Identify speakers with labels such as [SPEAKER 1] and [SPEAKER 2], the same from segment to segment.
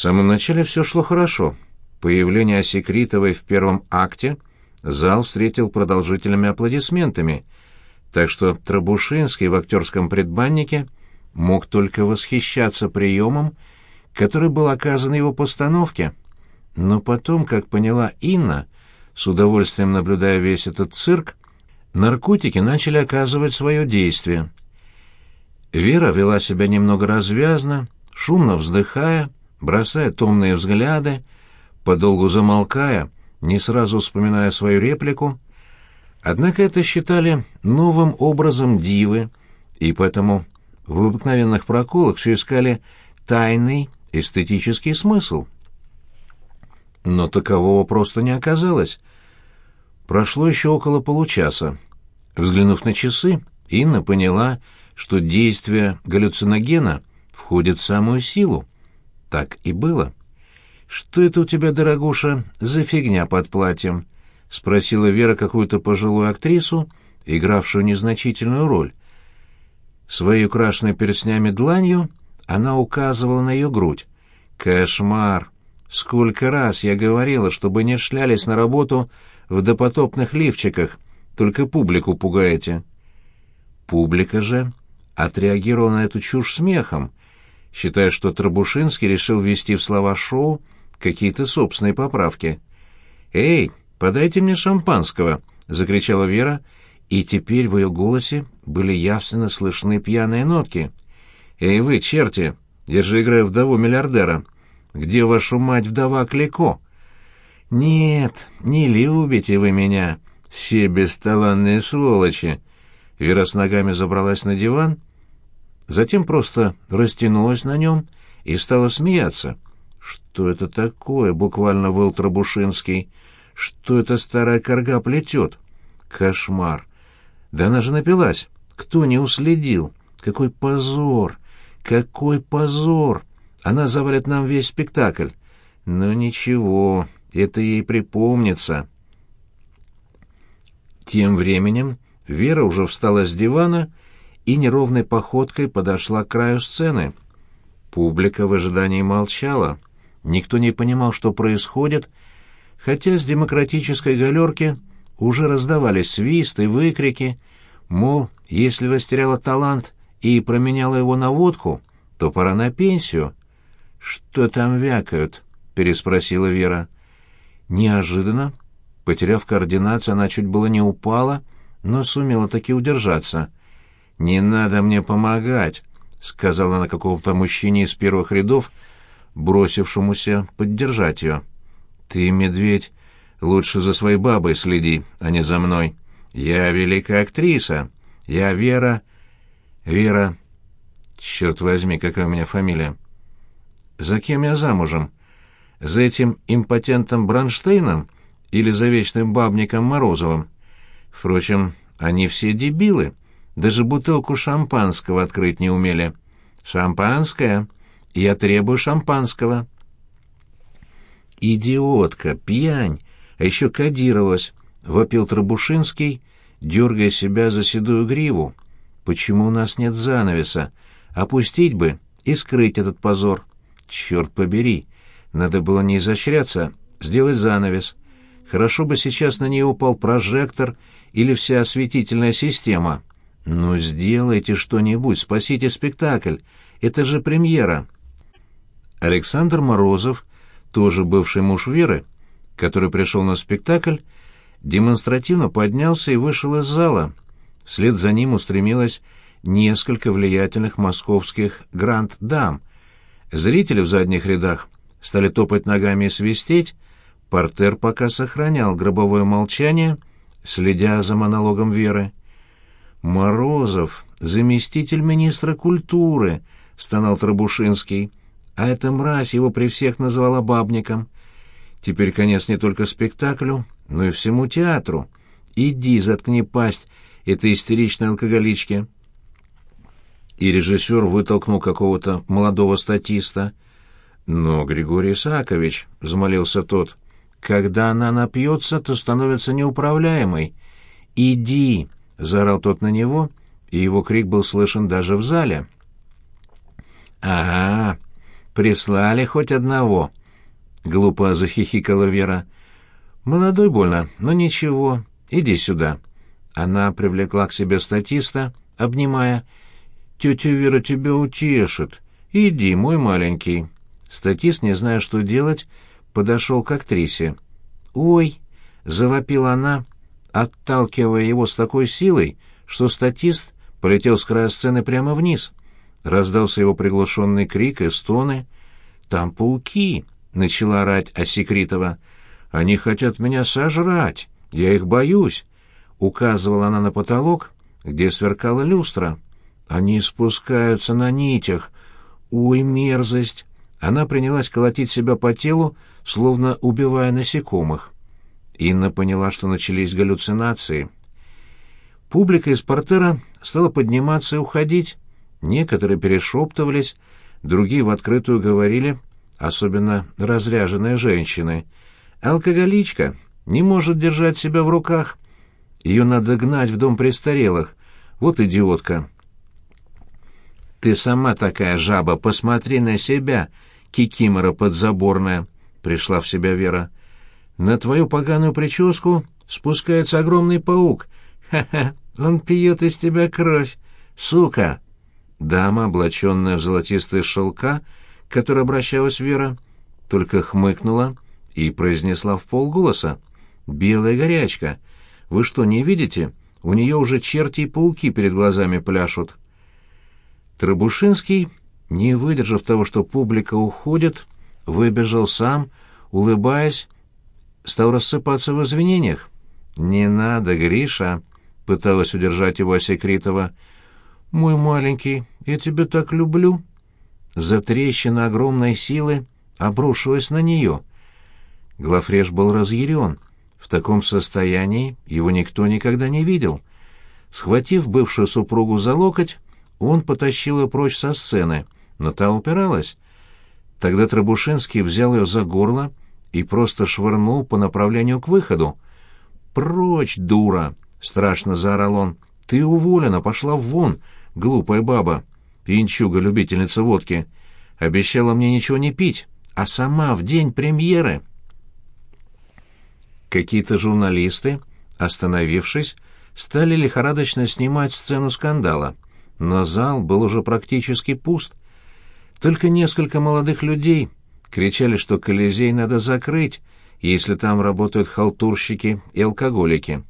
[SPEAKER 1] В самом начале все шло хорошо. Появление Осекритовой в первом акте зал встретил продолжительными аплодисментами, так что Трабушинский в актерском предбаннике мог только восхищаться приемом, который был оказан его постановке. Но потом, как поняла Инна, с удовольствием наблюдая весь этот цирк, наркотики начали оказывать свое действие. Вера вела себя немного развязно, шумно вздыхая, бросая томные взгляды, подолгу замолкая, не сразу вспоминая свою реплику. Однако это считали новым образом дивы, и поэтому в обыкновенных проколах все искали тайный эстетический смысл. Но такового просто не оказалось. Прошло еще около получаса. Взглянув на часы, Инна поняла, что действие галлюциногена входит в самую силу. Так и было. «Что это у тебя, дорогуша, за фигня под платьем?» — спросила Вера какую-то пожилую актрису, игравшую незначительную роль. Своей украшенной перстнями дланью она указывала на ее грудь. «Кошмар! Сколько раз я говорила, чтобы не шлялись на работу в допотопных лифчиках, только публику пугаете». Публика же отреагировала на эту чушь смехом, считая, что Трабушинский решил ввести в слова шоу какие-то собственные поправки. «Эй, подайте мне шампанского!» — закричала Вера, и теперь в ее голосе были явственно слышны пьяные нотки. «Эй вы, черти, я же играю вдову миллиардера. Где вашу мать вдова Клико?» «Нет, не любите вы меня, все бесталанные сволочи!» Вера с ногами забралась на диван, затем просто растянулась на нем и стала смеяться — «Что это такое?» — буквально выл Трабушинский. «Что эта старая корга плетет?» «Кошмар! Да она же напилась! Кто не уследил? Какой позор! Какой позор! Она завалит нам весь спектакль! Но ничего, это ей припомнится!» Тем временем Вера уже встала с дивана и неровной походкой подошла к краю сцены. Публика в ожидании молчала. Никто не понимал, что происходит, хотя с демократической галерки уже раздавались свисты, выкрики, мол, если растеряла талант и променяла его на водку, то пора на пенсию. «Что там вякают?» — переспросила Вера. Неожиданно, потеряв координацию, она чуть было не упала, но сумела таки удержаться. «Не надо мне помогать», — сказала она какому-то мужчине из первых рядов, — бросившемуся поддержать ее. «Ты, медведь, лучше за своей бабой следи, а не за мной. Я великая актриса. Я Вера... Вера... Черт возьми, какая у меня фамилия. За кем я замужем? За этим импотентом Бронштейном или за вечным бабником Морозовым? Впрочем, они все дебилы. Даже бутылку шампанского открыть не умели. Шампанское? Я требую шампанского». «Идиотка, пьянь, а еще кодировалась», — вопил Трабушинский, дергая себя за седую гриву. «Почему у нас нет занавеса? Опустить бы и скрыть этот позор. Черт побери, надо было не изощряться, сделать занавес. Хорошо бы сейчас на нее упал прожектор или вся осветительная система. Но сделайте что-нибудь, спасите спектакль, это же премьера». Александр Морозов, тоже бывший муж Веры, который пришел на спектакль, демонстративно поднялся и вышел из зала. Вслед за ним устремилось несколько влиятельных московских гранд-дам. Зрители в задних рядах стали топать ногами и свистеть, портер пока сохранял гробовое молчание, следя за монологом Веры. «Морозов, заместитель министра культуры», — стонал Трабушинский а эта мразь его при всех назвала бабником. Теперь конец не только спектаклю, но и всему театру. Иди, заткни пасть этой истеричной алкоголички. И режиссер вытолкнул какого-то молодого статиста. «Но, Григорий Исаакович», — взмолился тот, — «когда она напьется, то становится неуправляемой». «Иди!» — заорал тот на него, и его крик был слышен даже в зале. «Ага, Прислали хоть одного?» Глупо захихикала Вера. «Молодой больно, но ничего. Иди сюда». Она привлекла к себе статиста, обнимая. «Тетя Вера тебя утешит. Иди, мой маленький». Статист, не зная, что делать, подошел к актрисе. «Ой!» — завопила она, отталкивая его с такой силой, что статист полетел с края сцены прямо вниз. Раздался его приглушенный крик и стоны. «Там пауки!» — начала орать Осекритова. «Они хотят меня сожрать! Я их боюсь!» Указывала она на потолок, где сверкала люстра. «Они спускаются на нитях! Ой, мерзость!» Она принялась колотить себя по телу, словно убивая насекомых. Инна поняла, что начались галлюцинации. Публика из портера стала подниматься и уходить. Некоторые перешептывались, другие в открытую говорили, особенно разряженные женщины. «Алкоголичка не может держать себя в руках. Ее надо гнать в дом престарелых. Вот идиотка!» «Ты сама такая жаба, посмотри на себя, кикимора подзаборная!» — пришла в себя Вера. «На твою поганую прическу спускается огромный паук. Ха-ха, он пьет из тебя кровь. Сука!» Дама, облаченная в золотистые шелка, к которой обращалась Вера, только хмыкнула и произнесла в полголоса. «Белая горячка! Вы что, не видите? У нее уже черти и пауки перед глазами пляшут». Трабушинский, не выдержав того, что публика уходит, выбежал сам, улыбаясь, стал рассыпаться в извинениях. «Не надо, Гриша!» — пыталась удержать его Осекритова — «Мой маленький, я тебя так люблю!» Затрещина огромной силы обрушилась на нее. Глафреш был разъярен. В таком состоянии его никто никогда не видел. Схватив бывшую супругу за локоть, он потащил ее прочь со сцены, но та упиралась. Тогда Трабушинский взял ее за горло и просто швырнул по направлению к выходу. «Прочь, дура!» — страшно заорал он. «Ты уволена, пошла вон! глупая баба, пьянчуга-любительница водки, обещала мне ничего не пить, а сама в день премьеры. Какие-то журналисты, остановившись, стали лихорадочно снимать сцену скандала, но зал был уже практически пуст. Только несколько молодых людей кричали, что Колизей надо закрыть, если там работают халтурщики и алкоголики.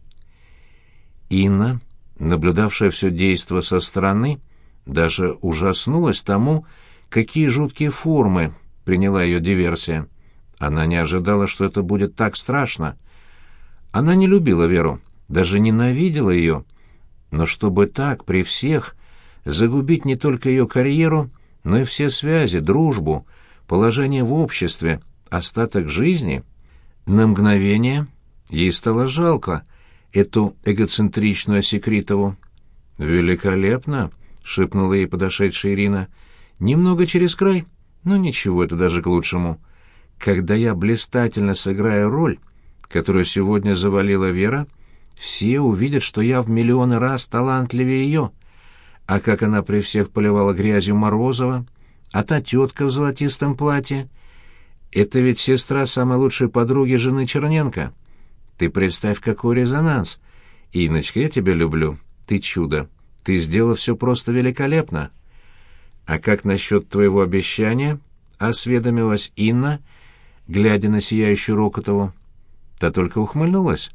[SPEAKER 1] Инна наблюдавшая все действо со стороны, даже ужаснулась тому, какие жуткие формы приняла ее диверсия. Она не ожидала, что это будет так страшно. Она не любила Веру, даже ненавидела ее. Но чтобы так, при всех, загубить не только ее карьеру, но и все связи, дружбу, положение в обществе, остаток жизни, на мгновение ей стало жалко — эту эгоцентричную Секритову. «Великолепно!» — шепнула ей подошедшая Ирина. «Немного через край, но ничего, это даже к лучшему. Когда я блистательно сыграю роль, которую сегодня завалила Вера, все увидят, что я в миллионы раз талантливее ее. А как она при всех поливала грязью Морозова, а та тетка в золотистом платье — это ведь сестра самой лучшей подруги жены Черненко». Ты представь, какой резонанс. Иночка, я тебя люблю. Ты чудо. Ты сделала все просто великолепно. А как насчет твоего обещания? Осведомилась Инна, глядя на сияющую Рокотову. Та только ухмыльнулась.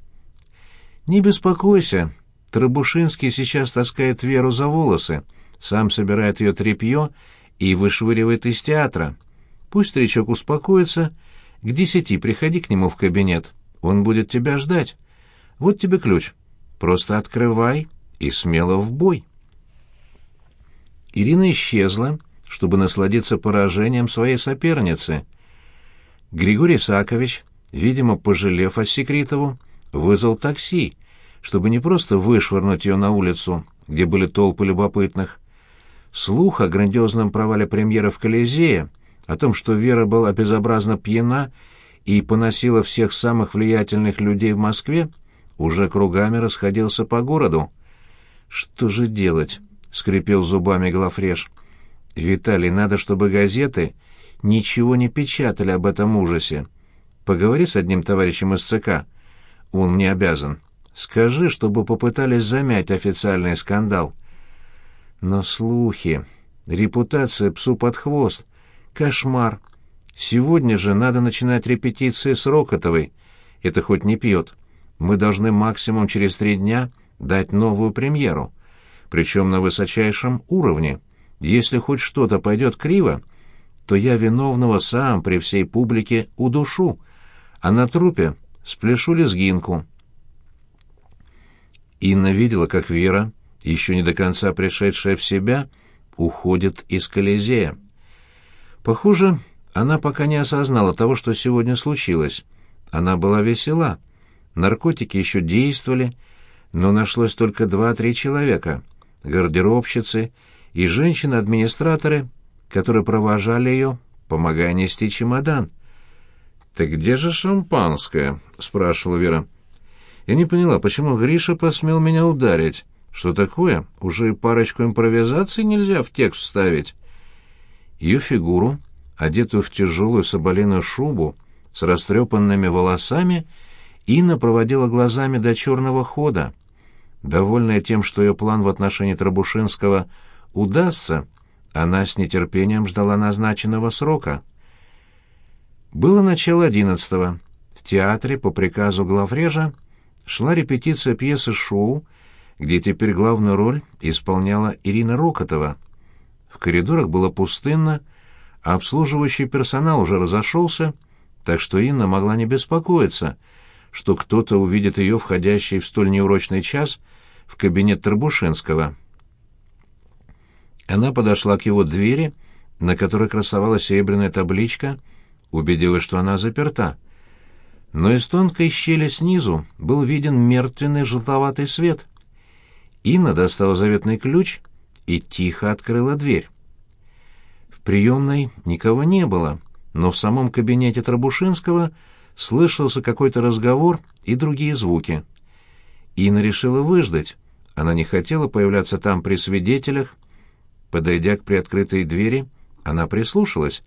[SPEAKER 1] Не беспокойся. Трабушинский сейчас таскает Веру за волосы, сам собирает ее тряпье и вышвыривает из театра. Пусть старичок успокоится. К десяти приходи к нему в кабинет. Он будет тебя ждать. Вот тебе ключ. Просто открывай и смело в бой. Ирина исчезла, чтобы насладиться поражением своей соперницы. Григорий Сакович, видимо, пожалев Осекритову, вызвал такси, чтобы не просто вышвырнуть ее на улицу, где были толпы любопытных. Слух о грандиозном провале премьеры в Колизее, о том, что Вера была безобразно пьяна и поносила всех самых влиятельных людей в Москве, уже кругами расходился по городу. «Что же делать?» — скрипел зубами Глафреш. «Виталий, надо, чтобы газеты ничего не печатали об этом ужасе. Поговори с одним товарищем из ЦК. Он мне обязан. Скажи, чтобы попытались замять официальный скандал. Но слухи... Репутация псу под хвост. Кошмар. Сегодня же надо начинать репетиции с Рокотовой. Это хоть не пьет. Мы должны максимум через три дня дать новую премьеру. Причем на высочайшем уровне. Если хоть что-то пойдет криво, то я виновного сам при всей публике удушу, а на трупе спляшу лезгинку. Инна видела, как Вера, еще не до конца пришедшая в себя, уходит из Колизея. Похоже, она пока не осознала того, что сегодня случилось. Она была весела. Наркотики еще действовали, но нашлось только два-три человека — гардеробщицы и женщины-администраторы, которые провожали ее, помогая нести чемодан. «Так где же шампанское?» — спрашивала Вера. Я не поняла, почему Гриша посмел меня ударить. Что такое? Уже парочку импровизаций нельзя в текст вставить. Ее фигуру, одетую в тяжелую соболиную шубу, с растрепанными волосами, Инна проводила глазами до черного хода. Довольная тем, что ее план в отношении Трабушинского удастся, она с нетерпением ждала назначенного срока. Было начало одиннадцатого. В театре по приказу главрежа шла репетиция пьесы «Шоу», где теперь главную роль исполняла Ирина Рокотова. В коридорах было пустынно, а обслуживающий персонал уже разошелся, так что Инна могла не беспокоиться, что кто-то увидит ее, входящей в столь неурочный час, в кабинет Трабушинского. Она подошла к его двери, на которой красовалась серебряная табличка, убедилась, что она заперта но из тонкой щели снизу был виден мертвенный желтоватый свет. Инна достала заветный ключ и тихо открыла дверь. В приемной никого не было, но в самом кабинете Трабушинского слышался какой-то разговор и другие звуки. Инна решила выждать. Она не хотела появляться там при свидетелях. Подойдя к приоткрытой двери, она прислушалась.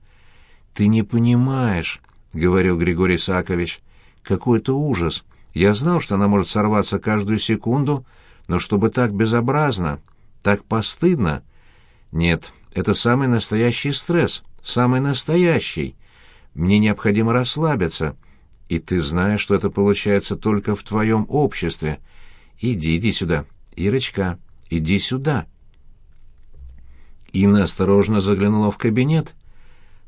[SPEAKER 1] «Ты не понимаешь», — говорил Григорий Сакович, какой-то ужас. Я знал, что она может сорваться каждую секунду, но чтобы так безобразно, так постыдно... Нет, это самый настоящий стресс, самый настоящий. Мне необходимо расслабиться, и ты знаешь, что это получается только в твоем обществе. Иди, иди сюда. Ирочка, иди сюда. Инна осторожно заглянула в кабинет.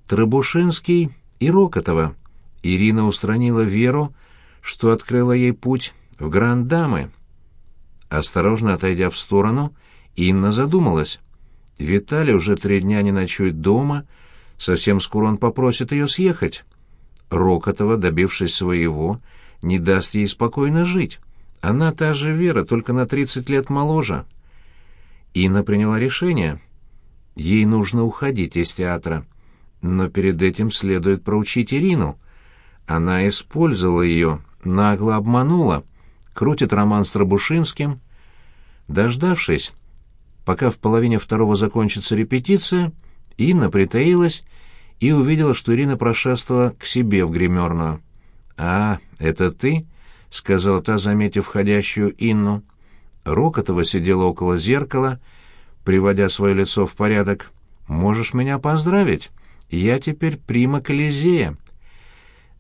[SPEAKER 1] Трабушинский и Рокотова. Ирина устранила Веру, что открыла ей путь в Гранд-Дамы. Осторожно отойдя в сторону, Инна задумалась. Виталий уже три дня не ночует дома, совсем скоро он попросит ее съехать. Рокотова, добившись своего, не даст ей спокойно жить. Она та же Вера, только на тридцать лет моложе. Инна приняла решение. Ей нужно уходить из театра. Но перед этим следует проучить Ирину — она использовала ее, нагло обманула, крутит роман с Трабушинским. Дождавшись, пока в половине второго закончится репетиция, Инна притаилась и увидела, что Ирина прошествовала к себе в гримерную. «А, это ты?» — сказала та, заметив входящую Инну. Рокотова сидела около зеркала, приводя свое лицо в порядок. «Можешь меня поздравить. Я теперь прима Колизея».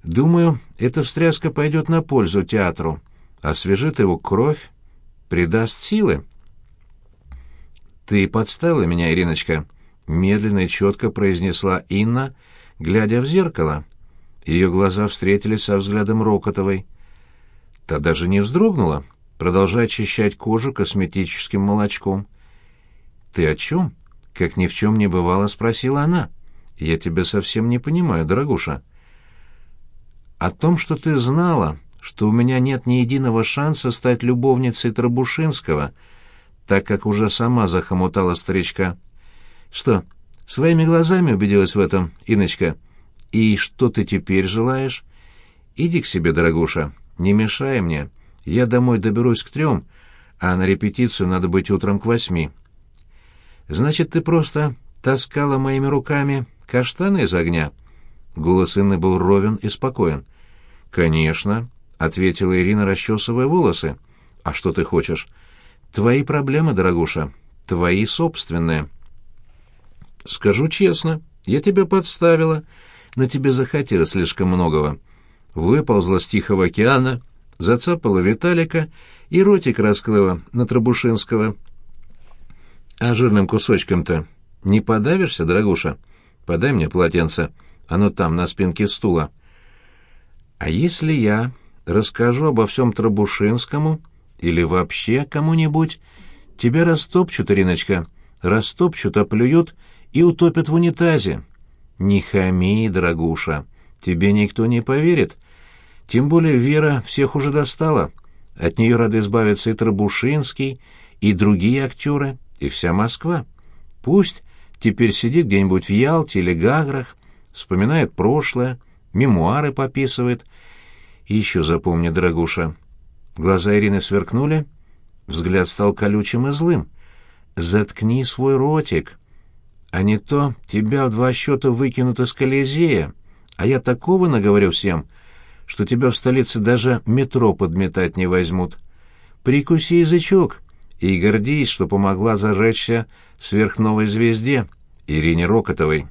[SPEAKER 1] Думаю, эта встряска пойдет на пользу театру, освежит его кровь, придаст силы. «Ты подставила меня, Ириночка», — медленно и четко произнесла Инна, глядя в зеркало. Ее глаза встретились со взглядом Рокотовой. Та даже не вздрогнула, продолжая очищать кожу косметическим молочком. «Ты о чем?» — как ни в чем не бывало, спросила она. «Я тебя совсем не понимаю, дорогуша». О том, что ты знала, что у меня нет ни единого шанса стать любовницей Трабушинского, так как уже сама захомутала старичка. Что, своими глазами убедилась в этом, Иночка? И что ты теперь желаешь? Иди к себе, дорогуша, не мешай мне. Я домой доберусь к трем, а на репетицию надо быть утром к восьми. Значит, ты просто таскала моими руками Каштаны из огня?» Голос Инны был ровен и спокоен. «Конечно», — ответила Ирина, расчесывая волосы. «А что ты хочешь?» «Твои проблемы, дорогуша, твои собственные». «Скажу честно, я тебя подставила, но тебе захотелось слишком многого. Выползла с Тихого океана, зацапала Виталика и ротик раскрыла на Трабушинского. А жирным кусочком-то не подавишься, дорогуша? Подай мне полотенце, оно там, на спинке стула. А если я расскажу обо всем Трабушинскому или вообще кому-нибудь, тебя растопчут, Ириночка, растопчут, оплюют и утопят в унитазе. Не хами, дорогуша, тебе никто не поверит. Тем более Вера всех уже достала. От нее рады избавиться и Трабушинский, и другие актеры, и вся Москва. Пусть теперь сидит где-нибудь в Ялте или Гаграх, вспоминает прошлое, мемуары пописывает. Еще запомни, дорогуша. Глаза Ирины сверкнули, взгляд стал колючим и злым. «Заткни свой ротик!» а не то тебя в два счета выкинут из Колизея, а я такого наговорю всем, что тебя в столице даже метро подметать не возьмут. Прикуси язычок и гордись, что помогла зажечься сверхновой звезде, Ирине Рокотовой.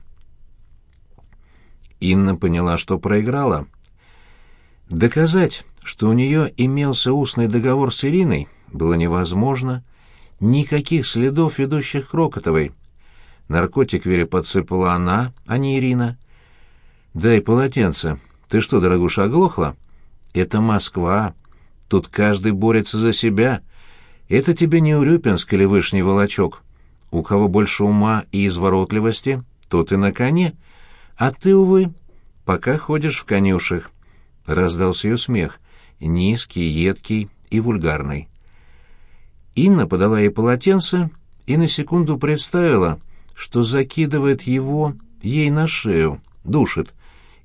[SPEAKER 1] Инна поняла, что проиграла. Доказать, что у нее имелся устный договор с Ириной, было невозможно. Никаких следов, ведущих к Рокотовой — Наркотик Вере подсыпала она, а не Ирина. «Дай полотенце. Ты что, дорогуша, оглохла? Это Москва. Тут каждый борется за себя. Это тебе не Урюпинск или Вышний Волочок. У кого больше ума и изворотливости, тот и на коне. А ты, увы, пока ходишь в конюшах». Раздался ее смех, низкий, едкий и вульгарный. Инна подала ей полотенце и на секунду представила, что закидывает его ей на шею, душит.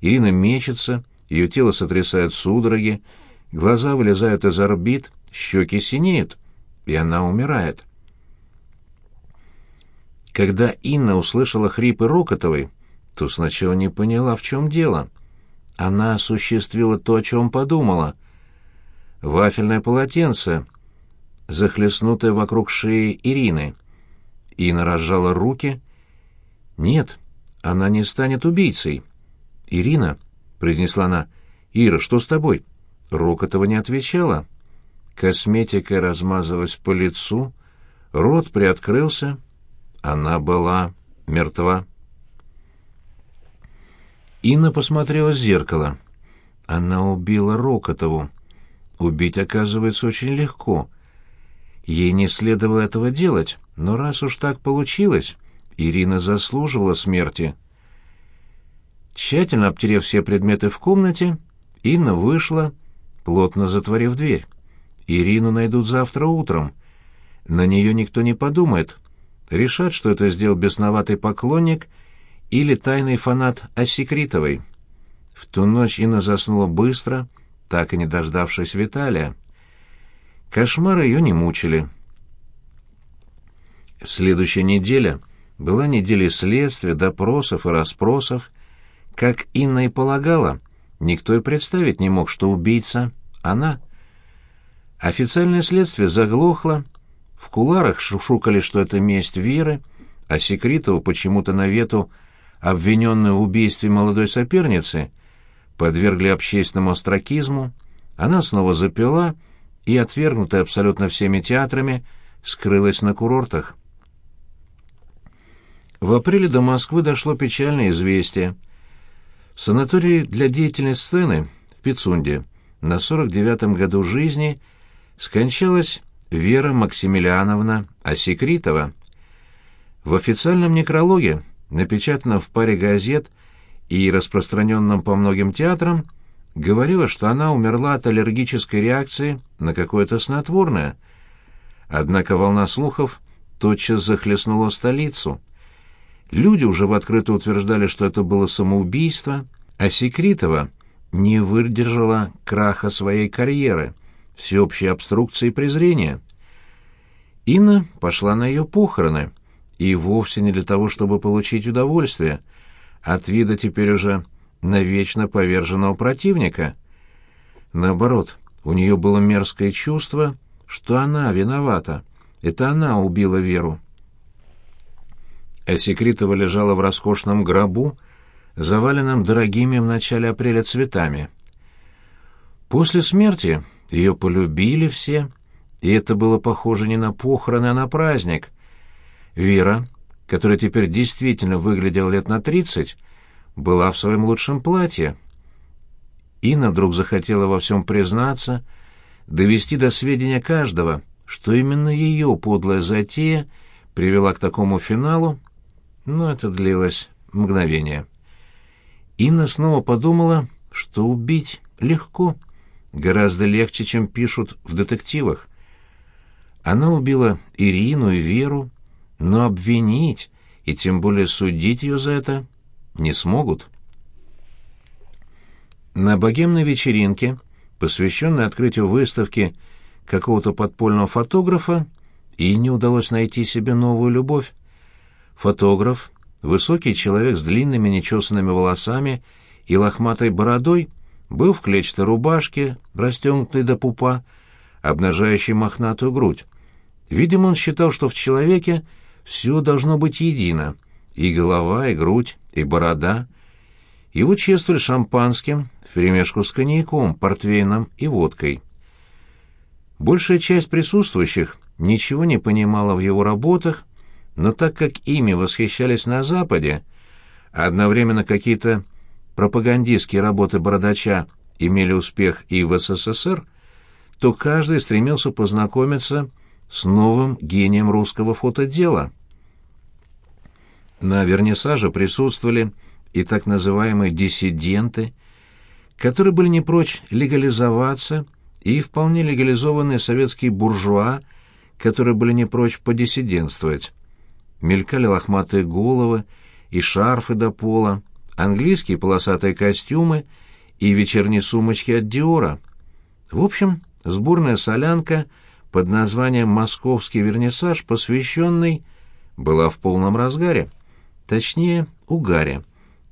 [SPEAKER 1] Ирина мечется, ее тело сотрясает судороги, глаза вылезают из орбит, щеки синеют, и она умирает. Когда Инна услышала хрипы Рокотовой, то сначала не поняла, в чем дело. Она осуществила то, о чем подумала. Вафельное полотенце, захлестнутое вокруг шеи Ирины. Инна разжала руки «Нет, она не станет убийцей». «Ирина», — произнесла она, — «Ира, что с тобой?» Рокотова не отвечала. Косметика размазалась по лицу, рот приоткрылся. Она была мертва. Инна посмотрела в зеркало. Она убила Рокотову. Убить, оказывается, очень легко. Ей не следовало этого делать, но раз уж так получилось, Ирина заслуживала смерти. Тщательно обтерев все предметы в комнате, Инна вышла, плотно затворив дверь. Ирину найдут завтра утром. На нее никто не подумает. Решат, что это сделал бесноватый поклонник или тайный фанат Осекритовой. В ту ночь Инна заснула быстро, так и не дождавшись Виталия. Кошмары ее не мучили. Следующая неделя — была неделя следствия, допросов и расспросов. Как Инна и полагала, никто и представить не мог, что убийца — она. Официальное следствие заглохло, в куларах шушукали, что это месть Веры, а Секритову почему-то на вету, обвиненную в убийстве молодой соперницы, подвергли общественному остракизму, она снова запила и, отвергнутая абсолютно всеми театрами, скрылась на курортах. В апреле до Москвы дошло печальное известие. В санатории для деятельной сцены в Пицунде на 49-м году жизни скончалась Вера Максимилиановна Осекритова. В официальном некрологе, напечатанном в паре газет и распространенном по многим театрам, говорилось, что она умерла от аллергической реакции на какое-то снотворное. Однако волна слухов тотчас захлестнула столицу — Люди уже в открытую утверждали, что это было самоубийство, а Секритова не выдержала краха своей карьеры, всеобщей обструкции и презрения. Инна пошла на ее похороны, и вовсе не для того, чтобы получить удовольствие, от вида теперь уже навечно поверженного противника. Наоборот, у нее было мерзкое чувство, что она виновата. Это она убила Веру. А лежала в роскошном гробу, заваленном дорогими в начале апреля цветами. После смерти ее полюбили все, и это было похоже не на похороны, а на праздник. Вера, которая теперь действительно выглядела лет на тридцать, была в своем лучшем платье. Инна вдруг захотела во всем признаться, довести до сведения каждого, что именно ее подлая затея привела к такому финалу, но это длилось мгновение. Инна снова подумала, что убить легко, гораздо легче, чем пишут в детективах. Она убила Ирину и Веру, но обвинить и тем более судить ее за это не смогут. На богемной вечеринке, посвященной открытию выставки какого-то подпольного фотографа, и не удалось найти себе новую любовь. Фотограф, высокий человек с длинными нечесанными волосами и лохматой бородой, был в клетчатой рубашке, расстегнутой до пупа, обнажающей мохнатую грудь. Видимо, он считал, что в человеке все должно быть едино — и голова, и грудь, и борода. Его чествовали шампанским вперемешку с коньяком, портвейном и водкой. Большая часть присутствующих ничего не понимала в его работах, но так как ими восхищались на Западе, а одновременно какие-то пропагандистские работы Бородача имели успех и в СССР, то каждый стремился познакомиться с новым гением русского фотодела. На вернисаже присутствовали и так называемые диссиденты, которые были не прочь легализоваться, и вполне легализованные советские буржуа, которые были не прочь подиссидентствовать. Мелькали лохматые головы и шарфы до пола, английские полосатые костюмы и вечерние сумочки от Диора. В общем, сборная солянка под названием «Московский вернисаж», посвященный, была в полном разгаре точнее, угаре,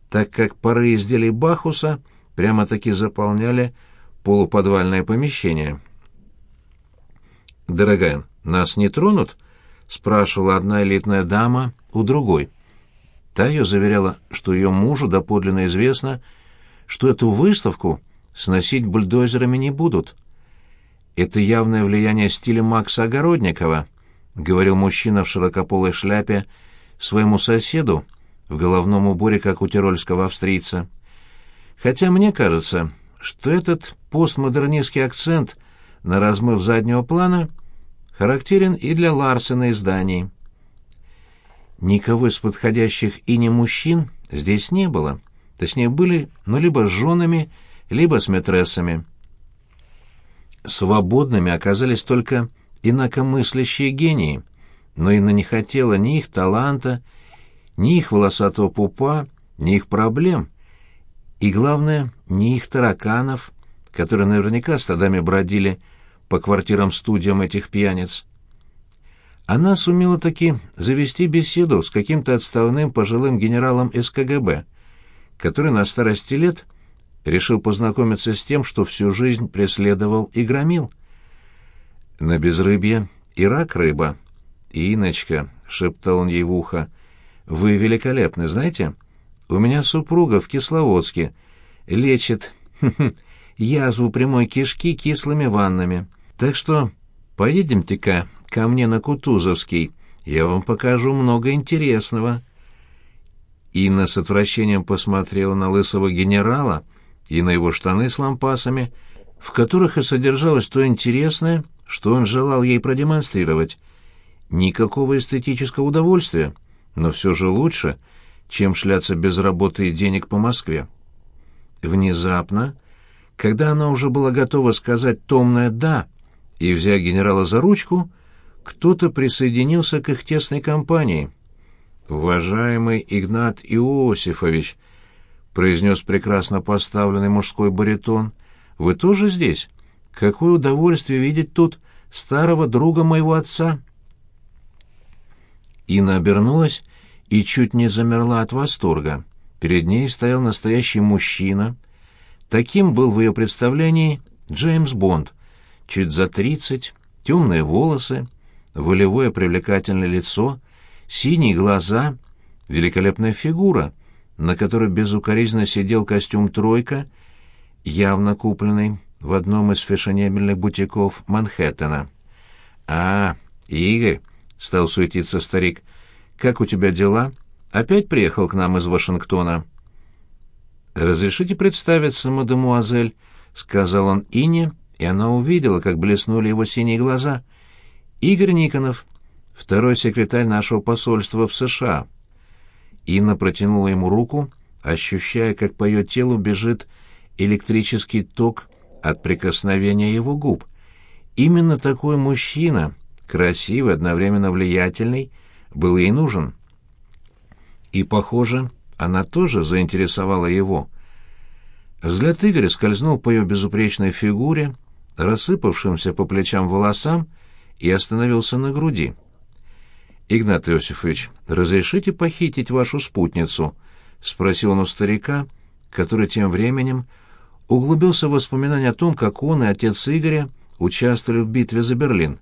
[SPEAKER 1] так как пары изделий Бахуса прямо-таки заполняли полуподвальное помещение. «Дорогая, нас не тронут?» — спрашивала одна элитная дама у другой. Та ее заверяла, что ее мужу доподлинно известно, что эту выставку сносить бульдозерами не будут. «Это явное влияние стиля Макса Огородникова», — говорил мужчина в широкополой шляпе, — своему соседу в головном уборе, как у тирольского австрийца. Хотя мне кажется, что этот постмодернистский акцент на размыв заднего плана характерен и для Ларсена изданий. Никого из подходящих и не мужчин здесь не было. Точнее, были, ну, либо с женами, либо с метрессами. Свободными оказались только инакомыслящие гении — но Инна не хотела ни их таланта, ни их волосатого пупа, ни их проблем, и, главное, ни их тараканов, которые наверняка стадами бродили по квартирам-студиям этих пьяниц. Она сумела таки завести беседу с каким-то отставным пожилым генералом СКГБ, который на старости лет решил познакомиться с тем, что всю жизнь преследовал и громил. На безрыбье и рак рыба — «Иночка», — шептал он ей в ухо, — «вы великолепны, знаете? У меня супруга в Кисловодске лечит язву прямой кишки кислыми ваннами. Так что поедемте-ка ко мне на Кутузовский, я вам покажу много интересного». Инна с отвращением посмотрела на лысого генерала и на его штаны с лампасами, в которых и содержалось то интересное, что он желал ей продемонстрировать — Никакого эстетического удовольствия, но все же лучше, чем шляться без работы и денег по Москве. Внезапно, когда она уже была готова сказать томное «да» и взять генерала за ручку, кто-то присоединился к их тесной компании. «Уважаемый Игнат Иосифович», — произнес прекрасно поставленный мужской баритон, — «вы тоже здесь? Какое удовольствие видеть тут старого друга моего отца!» Инна обернулась и чуть не замерла от восторга. Перед ней стоял настоящий мужчина. Таким был в ее представлении Джеймс Бонд. Чуть за тридцать, темные волосы, волевое привлекательное лицо, синие глаза, великолепная фигура, на которой безукоризненно сидел костюм «тройка», явно купленный в одном из фешенебельных бутиков Манхэттена. «А, Игорь», — стал суетиться старик, — «как у тебя дела? Опять приехал к нам из Вашингтона?» «Разрешите представиться, мадемуазель», — сказал он Ине, и она увидела, как блеснули его синие глаза. «Игорь Никонов, второй секретарь нашего посольства в США». Инна протянула ему руку, ощущая, как по ее телу бежит электрический ток от прикосновения его губ. Именно такой мужчина, красивый, одновременно влиятельный, был ей нужен. И, похоже, она тоже заинтересовала его. Взгляд Игоря скользнул по ее безупречной фигуре, рассыпавшимся по плечам волосам, и остановился на груди. «Игнат Иосифович, разрешите похитить вашу спутницу?» — спросил он у старика, который тем временем углубился в воспоминания о том, как он и отец Игоря участвовали в битве за Берлин.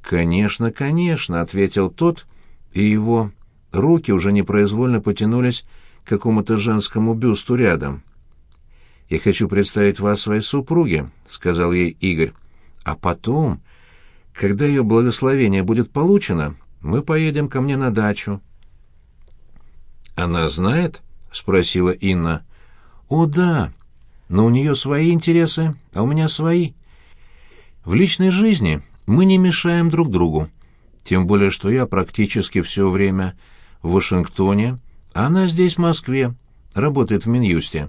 [SPEAKER 1] «Конечно, конечно», — ответил тот, и его руки уже непроизвольно потянулись к какому-то женскому бюсту рядом. «Я хочу представить вас своей супруге», — сказал ей Игорь. «А потом, когда ее благословение будет получено, мы поедем ко мне на дачу». «Она знает?» — спросила Инна. «О, да, но у нее свои интересы, а у меня свои. В личной жизни мы не мешаем друг другу. Тем более, что я практически все время в Вашингтоне, а она здесь, в Москве, работает в Минюсте.